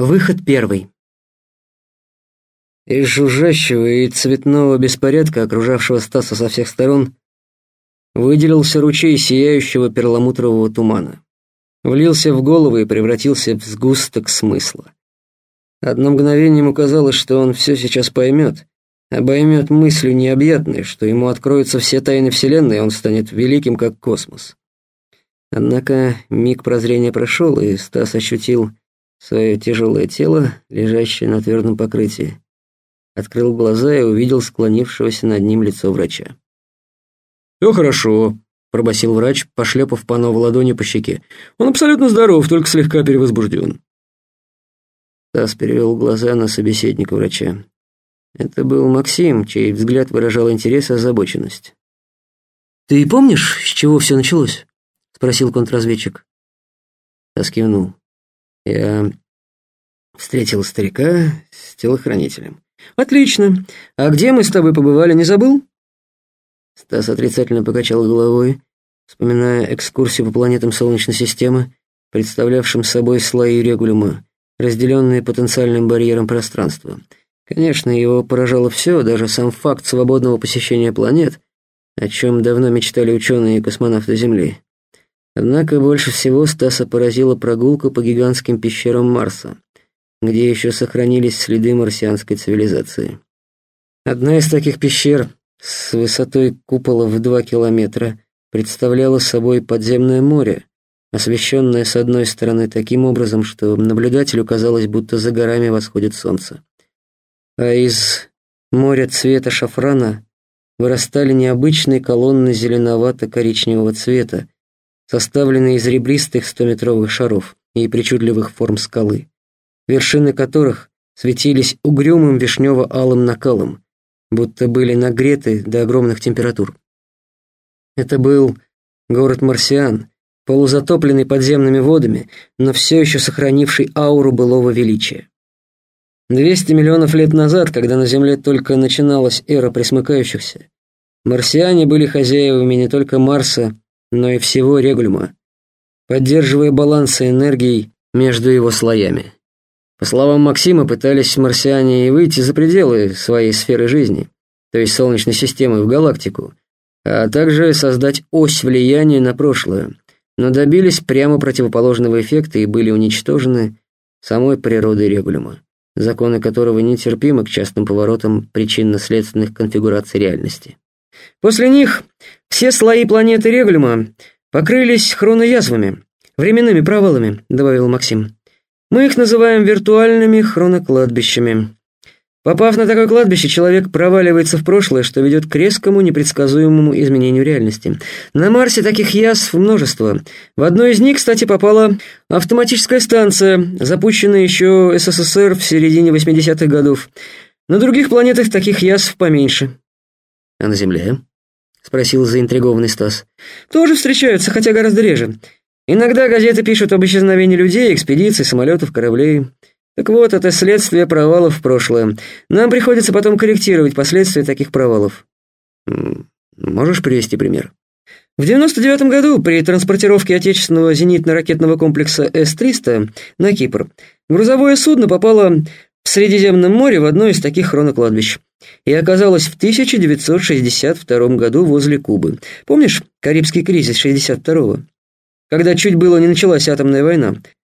Выход первый. Из жужжащего и цветного беспорядка, окружавшего Стаса со всех сторон, выделился ручей сияющего перламутрового тумана. Влился в голову и превратился в сгусток смысла. Одно мгновение ему казалось, что он все сейчас поймет, обоймет мыслью необъятной, что ему откроются все тайны Вселенной, и он станет великим, как космос. Однако миг прозрения прошел, и Стас ощутил свое тяжелое тело, лежащее на твердом покрытии. Открыл глаза и увидел склонившегося над ним лицо врача. «Все хорошо», — пробасил врач, пошлепав пано в ладони по щеке. «Он абсолютно здоров, только слегка перевозбужден». Стас перевел глаза на собеседника врача. Это был Максим, чей взгляд выражал интерес и озабоченность. «Ты помнишь, с чего все началось?» — спросил контрразведчик. Стас кивнул. Я встретил старика с телохранителем. Отлично. А где мы с тобой побывали, не забыл? Стас отрицательно покачал головой, вспоминая экскурсию по планетам Солнечной системы, представлявшим собой слои регулюма, разделенные потенциальным барьером пространства. Конечно, его поражало все, даже сам факт свободного посещения планет, о чем давно мечтали ученые и космонавты Земли. Однако больше всего Стаса поразила прогулка по гигантским пещерам Марса, где еще сохранились следы марсианской цивилизации. Одна из таких пещер с высотой купола в два километра представляла собой подземное море, освещенное с одной стороны таким образом, что наблюдателю казалось, будто за горами восходит солнце. А из моря цвета шафрана вырастали необычные колонны зеленовато-коричневого цвета, составленные из ребристых стометровых шаров и причудливых форм скалы, вершины которых светились угрюмым вишнево-алым накалом, будто были нагреты до огромных температур. Это был город Марсиан, полузатопленный подземными водами, но все еще сохранивший ауру былого величия. Двести миллионов лет назад, когда на Земле только начиналась эра пресмыкающихся, марсиане были хозяевами не только Марса, но и всего регулюма, поддерживая баланс энергии между его слоями. По словам Максима, пытались марсиане и выйти за пределы своей сферы жизни, то есть Солнечной системы в галактику, а также создать ось влияния на прошлое, но добились прямо противоположного эффекта и были уничтожены самой природой регулюма, законы которого нетерпимы к частным поворотам причинно-следственных конфигураций реальности. После них все слои планеты Регулюма покрылись хроноязвами, временными провалами, добавил Максим. Мы их называем виртуальными хронокладбищами. Попав на такое кладбище, человек проваливается в прошлое, что ведет к резкому, непредсказуемому изменению реальности. На Марсе таких язв множество. В одной из них, кстати, попала автоматическая станция, запущенная еще СССР в середине 80-х годов. На других планетах таких язв поменьше. А на Земле? Спросил заинтригованный Стас. Тоже встречаются, хотя гораздо реже. Иногда газеты пишут об исчезновении людей, экспедиций, самолетов, кораблей. Так вот, это следствие провалов в прошлое. Нам приходится потом корректировать последствия таких провалов. Можешь привести пример? В 99 году при транспортировке отечественного зенитно-ракетного комплекса С-300 на Кипр грузовое судно попало в Средиземном море в одно из таких хронокладбищ и оказалась в 1962 году возле Кубы. Помнишь Карибский кризис 62-го? Когда чуть было не началась атомная война.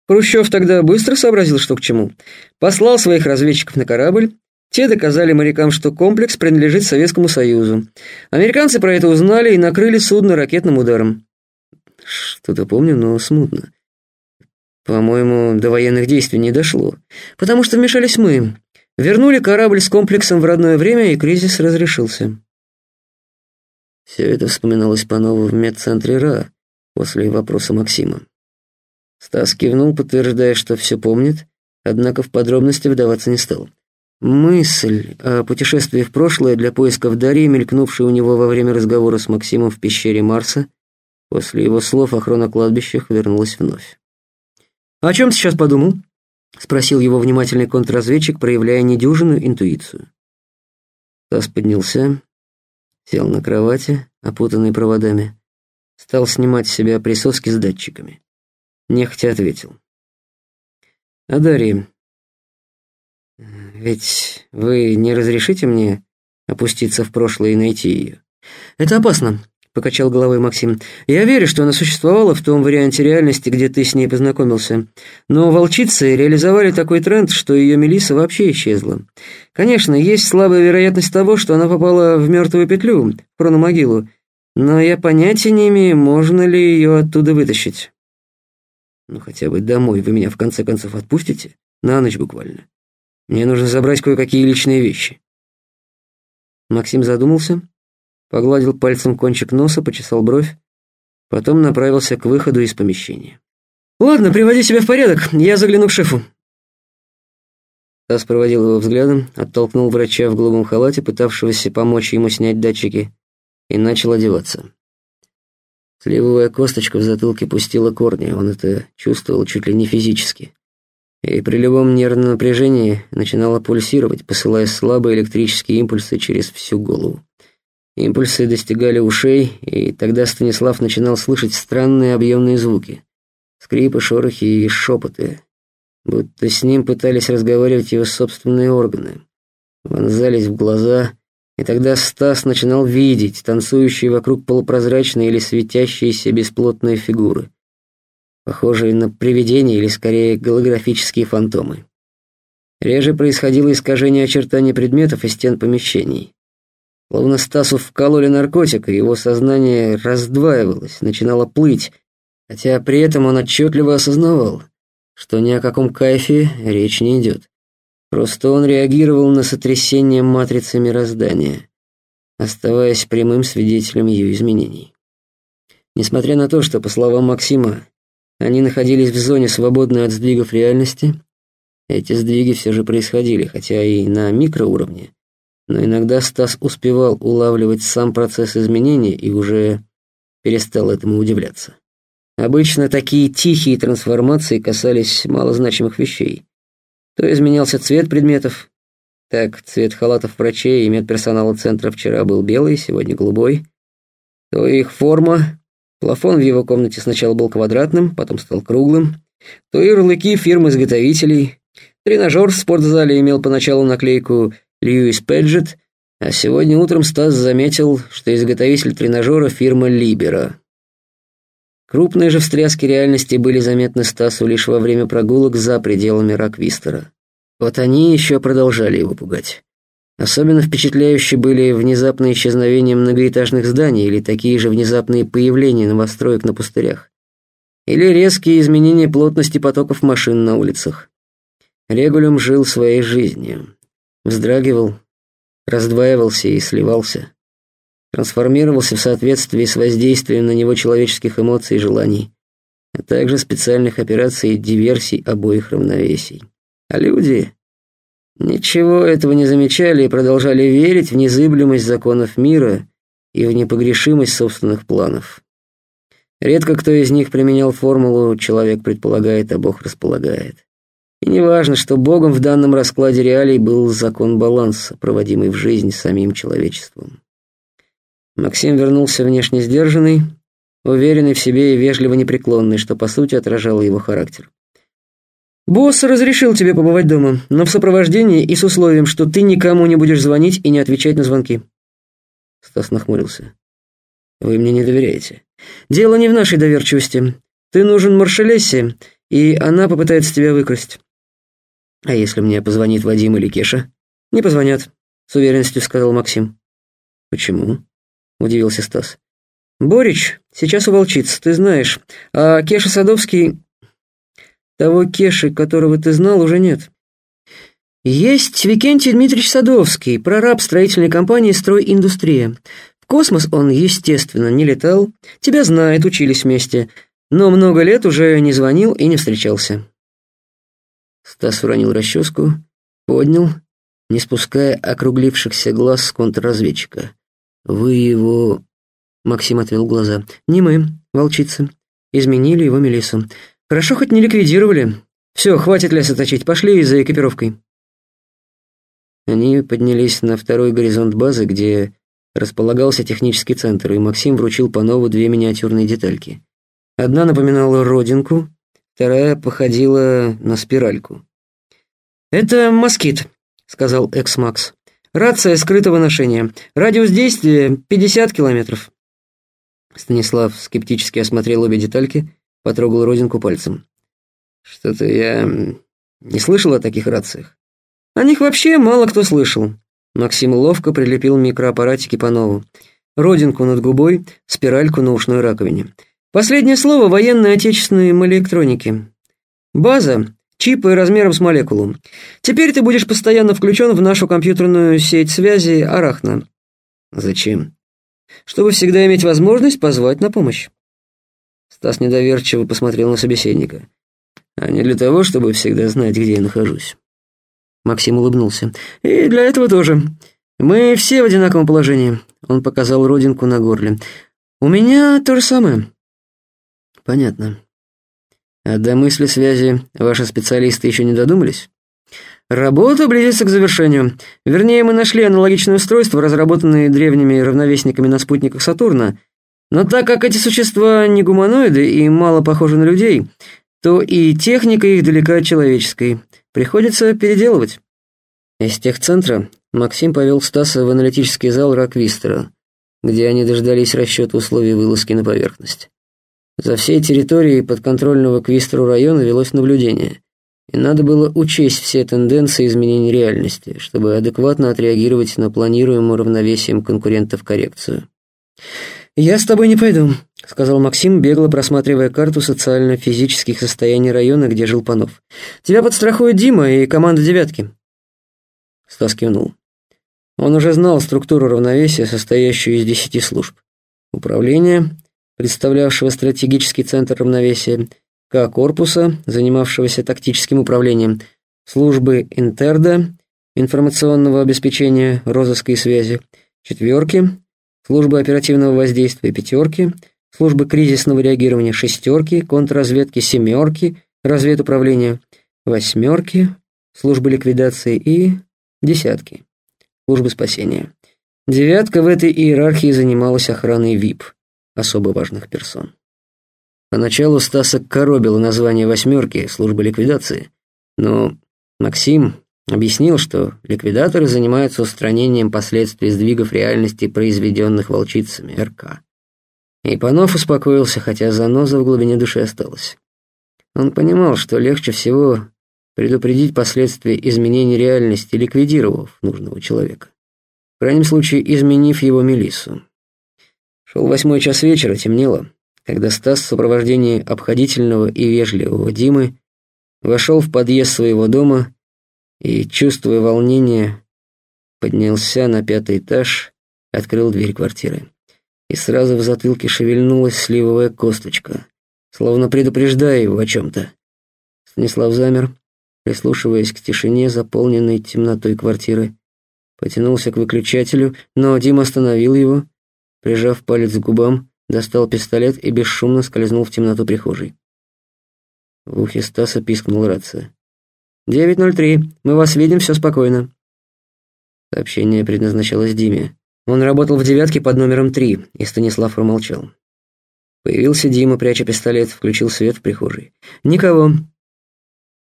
Хрущев тогда быстро сообразил, что к чему. Послал своих разведчиков на корабль, те доказали морякам, что комплекс принадлежит Советскому Союзу. Американцы про это узнали и накрыли судно ракетным ударом. Что-то помню, но смутно. По-моему, до военных действий не дошло, потому что вмешались мы. Вернули корабль с комплексом в родное время, и кризис разрешился. Все это вспоминалось по-новому в медцентре РА после вопроса Максима. Стас кивнул, подтверждая, что все помнит, однако в подробности вдаваться не стал. Мысль о путешествии в прошлое для поисков Дарьи, мелькнувшей у него во время разговора с Максимом в пещере Марса, после его слов о хронокладбищах вернулась вновь. «О чем ты сейчас подумал?» — спросил его внимательный контрразведчик, проявляя недюжинную интуицию. Тасс поднялся, сел на кровати, опутанный проводами, стал снимать с себя присоски с датчиками. Нехотя ответил. «А Дарья, ведь вы не разрешите мне опуститься в прошлое и найти ее?» «Это опасно», — покачал головой Максим. «Я верю, что она существовала в том варианте реальности, где ты с ней познакомился. Но волчицы реализовали такой тренд, что ее Мелисса вообще исчезла. Конечно, есть слабая вероятность того, что она попала в мертвую петлю, в хрономогилу, но я понятия не имею, можно ли ее оттуда вытащить». «Ну, хотя бы домой вы меня в конце концов отпустите? На ночь буквально. Мне нужно забрать кое-какие личные вещи». Максим задумался, погладил пальцем кончик носа, почесал бровь, потом направился к выходу из помещения. «Ладно, приводи себя в порядок, я загляну к шефу». Тасс проводил его взглядом, оттолкнул врача в голубом халате, пытавшегося помочь ему снять датчики, и начал одеваться. Сливовая косточка в затылке пустила корни, он это чувствовал чуть ли не физически. И при любом нервном напряжении начинала пульсировать, посылая слабые электрические импульсы через всю голову. Импульсы достигали ушей, и тогда Станислав начинал слышать странные объемные звуки. Скрипы, шорохи и шепоты. Будто с ним пытались разговаривать его собственные органы. Вонзались в глаза, и тогда Стас начинал видеть танцующие вокруг полупрозрачные или светящиеся бесплотные фигуры, похожие на привидения или скорее голографические фантомы. Реже происходило искажение очертаний предметов и стен помещений. Словно Стасу вкололи наркотик, и его сознание раздваивалось, начинало плыть, хотя при этом он отчетливо осознавал, что ни о каком кайфе речь не идет. Просто он реагировал на сотрясение матрицы мироздания, оставаясь прямым свидетелем ее изменений. Несмотря на то, что, по словам Максима, они находились в зоне, свободной от сдвигов реальности, эти сдвиги все же происходили, хотя и на микроуровне, но иногда Стас успевал улавливать сам процесс изменения и уже перестал этому удивляться. Обычно такие тихие трансформации касались малозначимых вещей. То изменялся цвет предметов. Так, цвет халатов врачей и медперсонала центра вчера был белый, сегодня голубой. То их форма. Плафон в его комнате сначала был квадратным, потом стал круглым. То ярлыки фирм-изготовителей. Тренажер в спортзале имел поначалу наклейку Льюис Педжет, а сегодня утром Стас заметил, что изготовитель тренажера фирма Либера. Крупные же встряски реальности были заметны Стасу лишь во время прогулок за пределами Раквистера. Вот они еще продолжали его пугать. Особенно впечатляющие были внезапные исчезновения многоэтажных зданий или такие же внезапные появления новостроек на пустырях. Или резкие изменения плотности потоков машин на улицах. Регулюм жил своей жизнью вздрагивал, раздваивался и сливался, трансформировался в соответствии с воздействием на него человеческих эмоций и желаний, а также специальных операций и диверсий обоих равновесий. А люди ничего этого не замечали и продолжали верить в незыблемость законов мира и в непогрешимость собственных планов. Редко кто из них применял формулу «человек предполагает, а Бог располагает». И не важно, что Богом в данном раскладе реалий был закон баланса, проводимый в жизнь самим человечеством. Максим вернулся внешне сдержанный, уверенный в себе и вежливо непреклонный, что по сути отражало его характер. «Босс разрешил тебе побывать дома, но в сопровождении и с условием, что ты никому не будешь звонить и не отвечать на звонки». Стас нахмурился. «Вы мне не доверяете». «Дело не в нашей доверчивости. Ты нужен Маршелессе, и она попытается тебя выкрасть. «А если мне позвонит Вадим или Кеша?» «Не позвонят», — с уверенностью сказал Максим. «Почему?» — удивился Стас. «Борич сейчас у волчиц, ты знаешь, а Кеша Садовский... Того Кеши, которого ты знал, уже нет». «Есть Викентий Дмитриевич Садовский, прораб строительной компании «Стройиндустрия». В космос он, естественно, не летал, тебя знает, учились вместе, но много лет уже не звонил и не встречался». Стас уронил расческу, поднял, не спуская округлившихся глаз с контрразведчика. «Вы его...» Максим отвел глаза. «Не мы, волчицы. Изменили его Мелиссу. Хорошо хоть не ликвидировали. Все, хватит леса точить, пошли за экипировкой». Они поднялись на второй горизонт базы, где располагался технический центр, и Максим вручил по нову две миниатюрные детальки. Одна напоминала родинку, вторая походила на спиральку. «Это москит. — сказал Экс-Макс. «Рация скрытого ношения. Радиус действия — 50 километров». Станислав скептически осмотрел обе детальки, потрогал родинку пальцем. «Что-то я не слышал о таких рациях. О них вообще мало кто слышал». Максим ловко прилепил микроаппаратики по нову. Родинку над губой, спиральку на ушной раковине. Последнее слово военной отечественной электроники. База — чипы размером с молекулу. Теперь ты будешь постоянно включен в нашу компьютерную сеть связи Арахна. Зачем? Чтобы всегда иметь возможность позвать на помощь. Стас недоверчиво посмотрел на собеседника. А не для того, чтобы всегда знать, где я нахожусь. Максим улыбнулся. И для этого тоже. Мы все в одинаковом положении. Он показал родинку на горле. У меня то же самое. Понятно. А до мысли связи ваши специалисты еще не додумались? Работа близится к завершению. Вернее, мы нашли аналогичное устройство, разработанное древними равновесниками на спутниках Сатурна. Но так как эти существа не гуманоиды и мало похожи на людей, то и техника их далека от человеческой. Приходится переделывать. Из техцентра Максим повел Стаса в аналитический зал Раквистера, где они дождались расчета условий вылазки на поверхность. За всей территорией подконтрольного Квистеру района велось наблюдение, и надо было учесть все тенденции изменений реальности, чтобы адекватно отреагировать на планируемую равновесием конкурентов коррекцию. «Я с тобой не пойду», — сказал Максим, бегло просматривая карту социально-физических состояний района, где жил Панов. «Тебя подстрахует Дима и команда «девятки». Стас кивнул. Он уже знал структуру равновесия, состоящую из десяти служб. Управление, представлявшего стратегический центр равновесия, К корпуса, занимавшегося тактическим управлением, службы Интерда, информационного обеспечения, розыска и связи, четверки, службы оперативного воздействия пятерки, службы кризисного реагирования шестерки, контрразведки семерки, разведуправления восьмерки, службы ликвидации и десятки, службы спасения. Девятка в этой иерархии занималась охраной ВИП особо важных персон. Поначалу Стаса коробило название «восьмерки» службы ликвидации, но Максим объяснил, что ликвидаторы занимаются устранением последствий сдвигов реальности, произведенных волчицами РК. И Панов успокоился, хотя заноза в глубине души осталась. Он понимал, что легче всего предупредить последствия изменений реальности, ликвидировав нужного человека. В крайнем случае, изменив его Мелиссу. Шел восьмой час вечера, темнело, когда Стас в сопровождении обходительного и вежливого Димы вошел в подъезд своего дома и, чувствуя волнение, поднялся на пятый этаж, открыл дверь квартиры. И сразу в затылке шевельнулась сливовая косточка, словно предупреждая его о чем-то. Станислав замер, прислушиваясь к тишине, заполненной темнотой квартиры. Потянулся к выключателю, но Дима остановил его, Прижав палец к губам, достал пистолет и бесшумно скользнул в темноту прихожей. В ухе Стаса пискнула рация. «903, мы вас видим, все спокойно». Сообщение предназначалось Диме. Он работал в девятке под номером три, и Станислав промолчал. Появился Дима, пряча пистолет, включил свет в прихожей. «Никого».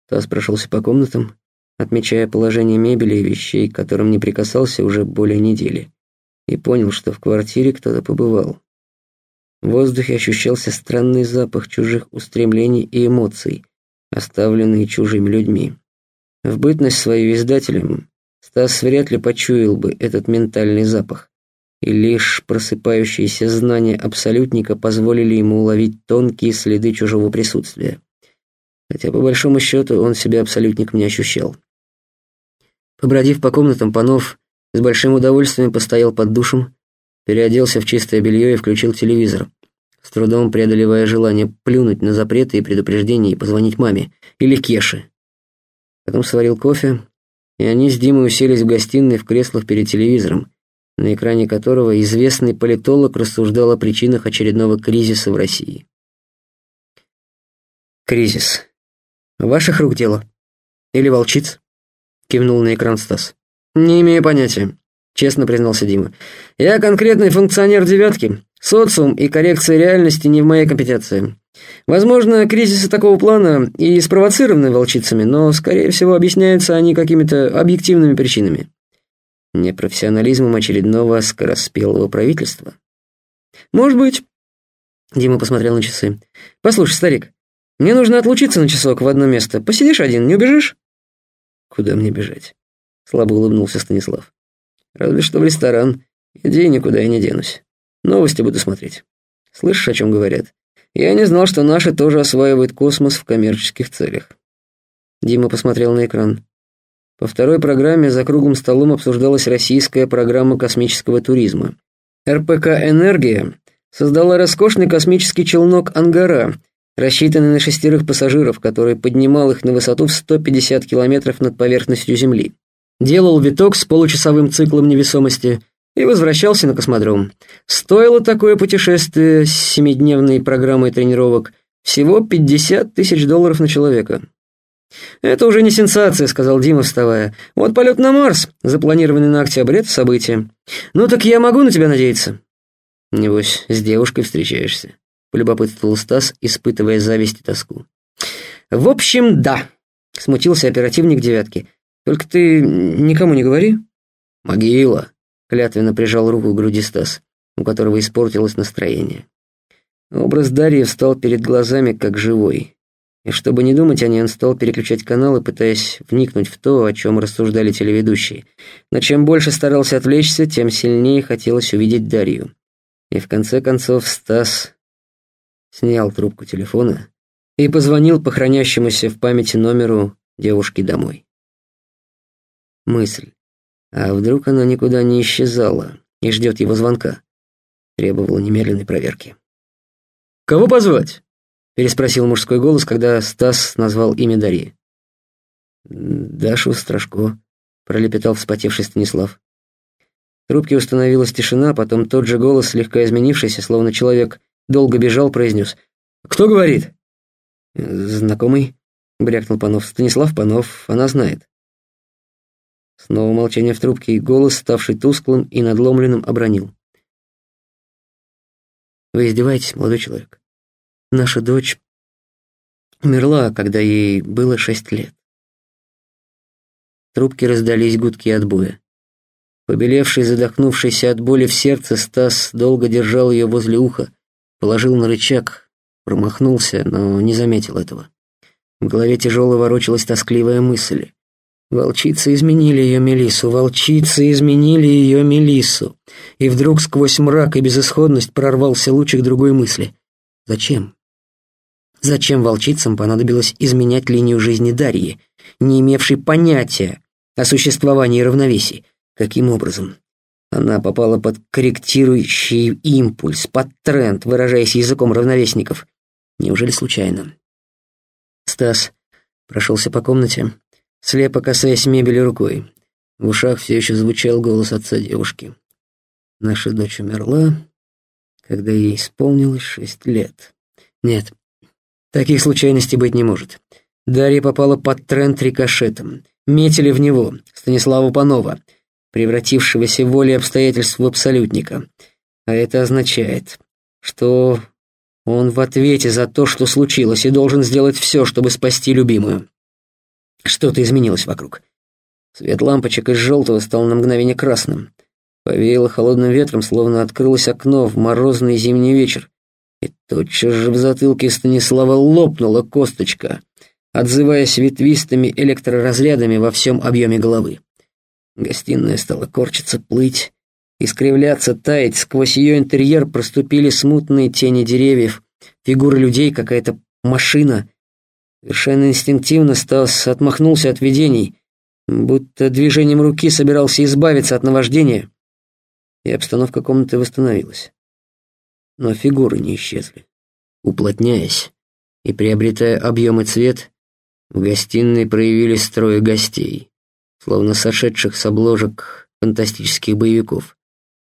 Стас прошелся по комнатам, отмечая положение мебели и вещей, к которым не прикасался уже более недели и понял, что в квартире кто-то побывал. В воздухе ощущался странный запах чужих устремлений и эмоций, оставленные чужими людьми. В бытность своим издателем Стас вряд ли почуял бы этот ментальный запах, и лишь просыпающиеся знания абсолютника позволили ему уловить тонкие следы чужого присутствия. Хотя, по большому счету, он себя абсолютником не ощущал. Побродив по комнатам, Панов с большим удовольствием постоял под душем, переоделся в чистое белье и включил телевизор, с трудом преодолевая желание плюнуть на запреты и предупреждения и позвонить маме или Кеше. Потом сварил кофе, и они с Димой уселись в гостиной в креслах перед телевизором, на экране которого известный политолог рассуждал о причинах очередного кризиса в России. «Кризис. Ваших рук дело? Или волчиц?» — кивнул на экран Стас. «Не имею понятия», — честно признался Дима. «Я конкретный функционер «девятки», Социум и коррекция реальности не в моей компетенции. Возможно, кризисы такого плана и спровоцированы волчицами, но, скорее всего, объясняются они какими-то объективными причинами. Непрофессионализмом очередного скороспелого правительства. Может быть. Дима посмотрел на часы. Послушай, старик, мне нужно отлучиться на часок в одно место. Посидишь один, не убежишь? Куда мне бежать? Слабо улыбнулся Станислав. Разве что в ресторан. Иди, никуда я не денусь. Новости буду смотреть. Слышишь, о чем говорят? Я не знал, что наши тоже осваивают космос в коммерческих целях. Дима посмотрел на экран. По второй программе за круглым столом обсуждалась российская программа космического туризма. РПК «Энергия» создала роскошный космический челнок «Ангара», рассчитанный на шестерых пассажиров, который поднимал их на высоту в 150 километров над поверхностью Земли. Делал виток с получасовым циклом невесомости и возвращался на космодром. Стоило такое путешествие с семидневной программой тренировок всего 50 тысяч долларов на человека. «Это уже не сенсация», — сказал Дима, вставая. «Вот полет на Марс, запланированный на октябрь, это событие. Ну так я могу на тебя надеяться?» «Небось, с девушкой встречаешься», — полюбопытствовал Стас, испытывая зависть и тоску. «В общем, да», — смутился оперативник девятки. «Только ты никому не говори». «Могила», — клятвенно прижал руку к груди Стас, у которого испортилось настроение. Образ Дарьи встал перед глазами, как живой. И чтобы не думать о ней, он стал переключать каналы, пытаясь вникнуть в то, о чем рассуждали телеведущие. Но чем больше старался отвлечься, тем сильнее хотелось увидеть Дарью. И в конце концов Стас снял трубку телефона и позвонил по хранящемуся в памяти номеру девушки домой. Мысль. А вдруг она никуда не исчезала и ждет его звонка? Требовала немедленной проверки. «Кого позвать?» переспросил мужской голос, когда Стас назвал имя Дарьи. «Дашу Страшко», — пролепетал вспотевший Станислав. В трубке установилась тишина, потом тот же голос, слегка изменившийся, словно человек долго бежал, произнес. «Кто говорит?» «Знакомый», — брякнул Панов. «Станислав Панов, она знает». Снова молчание в трубке, и голос, ставший тусклым и надломленным, обронил. «Вы издеваетесь, молодой человек?» Наша дочь умерла, когда ей было шесть лет. Трубки раздались гудки отбоя. Побелевший, задохнувшийся от боли в сердце, Стас долго держал ее возле уха, положил на рычаг, промахнулся, но не заметил этого. В голове тяжело ворочалась тоскливая мысль. Волчицы изменили ее Мелису, волчицы изменили ее Мелису. И вдруг сквозь мрак и безысходность прорвался лучик другой мысли. Зачем? Зачем волчицам понадобилось изменять линию жизни Дарьи, не имевшей понятия о существовании равновесий? Каким образом? Она попала под корректирующий импульс, под тренд, выражаясь языком равновесников. Неужели случайно? Стас прошелся по комнате, слепо касаясь мебели рукой. В ушах все еще звучал голос отца девушки. Наша дочь умерла, когда ей исполнилось шесть лет. Нет, Таких случайностей быть не может. Дарья попала под тренд рикошетом. Метили в него, Станислава Панова, превратившегося волей обстоятельств в абсолютника. А это означает, что он в ответе за то, что случилось, и должен сделать все, чтобы спасти любимую. Что-то изменилось вокруг. Свет лампочек из желтого стал на мгновение красным. Повеяло холодным ветром, словно открылось окно в морозный зимний вечер. И тотчас же в затылке Станислава лопнула косточка, отзываясь ветвистыми электроразрядами во всем объеме головы. Гостиная стала корчиться, плыть, искривляться, таять. Сквозь ее интерьер проступили смутные тени деревьев, фигуры людей, какая-то машина. Совершенно инстинктивно Стас отмахнулся от видений, будто движением руки собирался избавиться от наваждения, и обстановка комнаты восстановилась но фигуры не исчезли. Уплотняясь и приобретая объем и цвет, в гостиной проявились трое гостей, словно сошедших с обложек фантастических боевиков,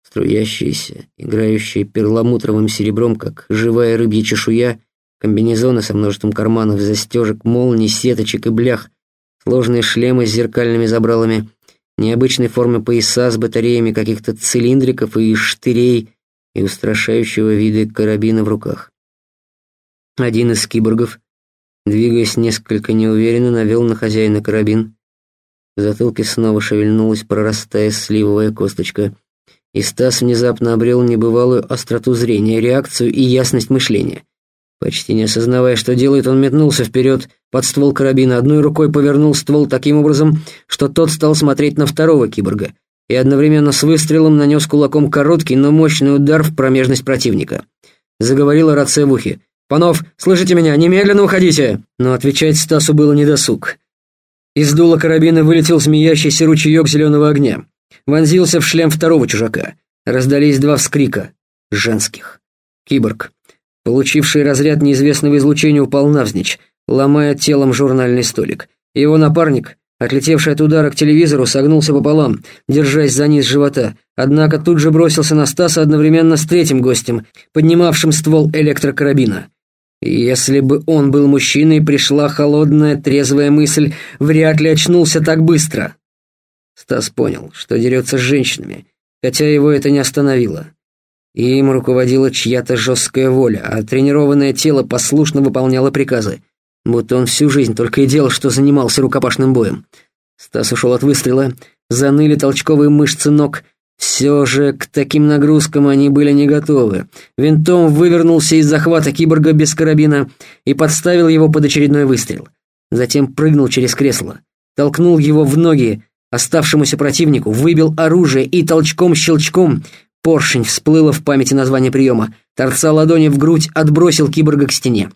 струящиеся, играющие перламутровым серебром, как живая рыбья чешуя, комбинезоны со множеством карманов, застежек, молний, сеточек и блях, сложные шлемы с зеркальными забралами, необычной формы пояса с батареями каких-то цилиндриков и штырей, и устрашающего вида карабина в руках. Один из киборгов, двигаясь несколько неуверенно, навел на хозяина карабин. В затылке снова шевельнулась, прорастая сливовая косточка, и Стас внезапно обрел небывалую остроту зрения, реакцию и ясность мышления. Почти не осознавая, что делает, он метнулся вперед под ствол карабина, одной рукой повернул ствол таким образом, что тот стал смотреть на второго киборга, и одновременно с выстрелом нанес кулаком короткий, но мощный удар в промежность противника. Заговорила рация в ухе. «Панов, слышите меня? Немедленно уходите!» Но отвечать Стасу было недосуг. Из дула карабина вылетел змеящийся ручеек зеленого огня. Вонзился в шлем второго чужака. Раздались два вскрика. Женских. Киборг, получивший разряд неизвестного излучения, упал навзничь, ломая телом журнальный столик. Его напарник, отлетевший от удара к телевизору, согнулся пополам, держась за низ живота, однако тут же бросился на Стаса одновременно с третьим гостем, поднимавшим ствол электрокарабина. Если бы он был мужчиной, пришла холодная, трезвая мысль, вряд ли очнулся так быстро. Стас понял, что дерется с женщинами, хотя его это не остановило. Им руководила чья-то жесткая воля, а тренированное тело послушно выполняло приказы, будто он всю жизнь только и делал, что занимался рукопашным боем. Стас ушел от выстрела, заныли толчковые мышцы ног — все же к таким нагрузкам они были не готовы. Винтом вывернулся из захвата киборга без карабина и подставил его под очередной выстрел. Затем прыгнул через кресло, толкнул его в ноги оставшемуся противнику, выбил оружие и толчком-щелчком поршень всплыло в памяти название приема. Торца ладони в грудь отбросил киборга к стене.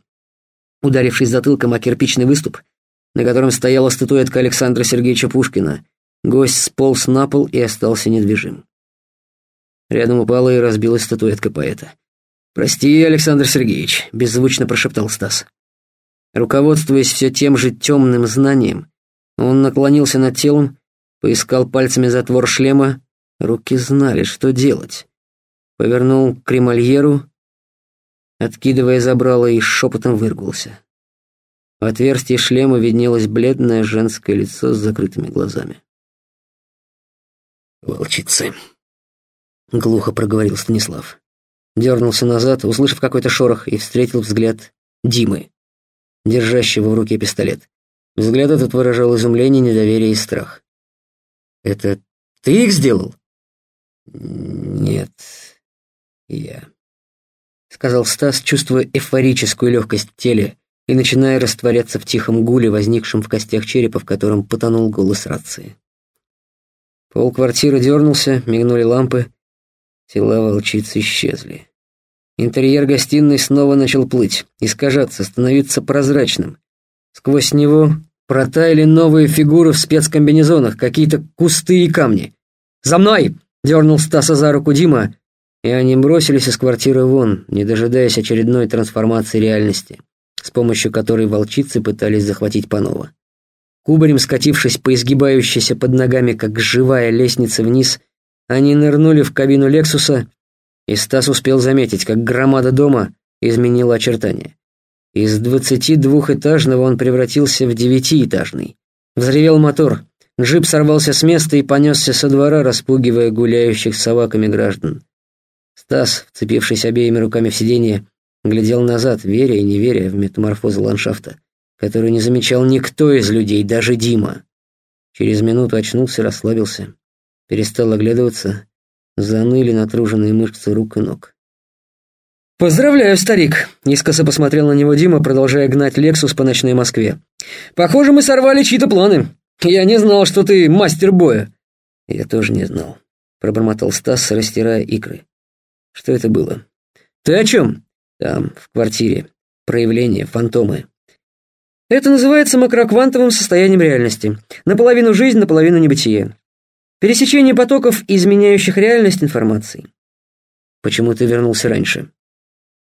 Ударившись затылком о кирпичный выступ, на котором стояла статуэтка Александра Сергеевича Пушкина, гость сполз на пол и остался недвижим. Рядом упала и разбилась статуэтка поэта. «Прости, Александр Сергеевич», — беззвучно прошептал Стас. Руководствуясь все тем же темным знанием, он наклонился над телом, поискал пальцами затвор шлема, руки знали, что делать. Повернул к кремольеру, откидывая забрало и шепотом выргулся. В отверстии шлема виднелось бледное женское лицо с закрытыми глазами. «Волчицы», — глухо проговорил Станислав. Дернулся назад, услышав какой-то шорох, и встретил взгляд Димы, держащего в руке пистолет. Взгляд этот выражал изумление, недоверие и страх. «Это ты их сделал?» «Нет, я», — сказал Стас, чувствуя эйфорическую легкость в теле и начиная растворяться в тихом гуле, возникшем в костях черепа, в котором потонул голос рации. Пол квартиры дернулся, мигнули лампы, Тела волчиц исчезли. Интерьер гостиной снова начал плыть, искажаться, становиться прозрачным. Сквозь него протаяли новые фигуры в спецкомбинезонах, какие-то кусты и камни. «За мной!» — дернул Стаса за руку Дима, и они бросились из квартиры вон, не дожидаясь очередной трансформации реальности, с помощью которой волчицы пытались захватить Панова. Кубарем скатившись по изгибающейся под ногами, как живая лестница вниз, они нырнули в кабину «Лексуса», и Стас успел заметить, как громада дома изменила очертания. Из двадцати двухэтажного он превратился в девятиэтажный. Взревел мотор, джип сорвался с места и понесся со двора, распугивая гуляющих с собаками граждан. Стас, вцепившись обеими руками в сиденье, глядел назад, веря и не веря в метаморфозы ландшафта, которую не замечал никто из людей, даже Дима. Через минуту очнулся, расслабился перестал оглядываться, заныли натруженные мышцы рук и ног. «Поздравляю, старик!» — искоса посмотрел на него Дима, продолжая гнать «Лексус» по ночной Москве. «Похоже, мы сорвали чьи-то планы. Я не знал, что ты мастер боя». «Я тоже не знал», — пробормотал Стас, растирая икры. «Что это было?» «Ты о чем?» «Там, в квартире. Проявления, фантомы». «Это называется макроквантовым состоянием реальности. Наполовину жизнь, наполовину небытие. Пересечение потоков, изменяющих реальность информации. Почему ты вернулся раньше?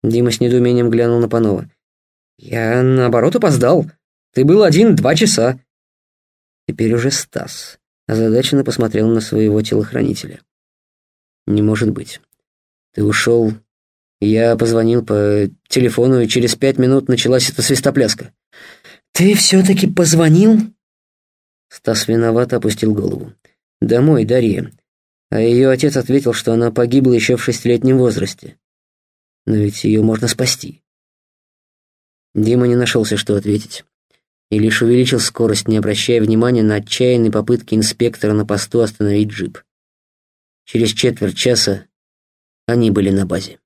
Дима с недоумением глянул на Панова. Я, наоборот, опоздал. Ты был один два часа. Теперь уже Стас озадаченно посмотрел на своего телохранителя. Не может быть. Ты ушел. Я позвонил по телефону, и через пять минут началась эта свистопляска. Ты все-таки позвонил? Стас виновато опустил голову. «Домой, Дарья. А ее отец ответил, что она погибла еще в шестилетнем возрасте. Но ведь ее можно спасти. Дима не нашелся, что ответить, и лишь увеличил скорость, не обращая внимания на отчаянные попытки инспектора на посту остановить джип. Через четверть часа они были на базе.